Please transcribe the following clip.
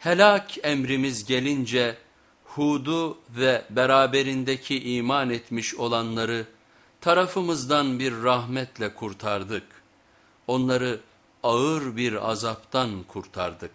Helak emrimiz gelince Hud'u ve beraberindeki iman etmiş olanları tarafımızdan bir rahmetle kurtardık. Onları ağır bir azaptan kurtardık.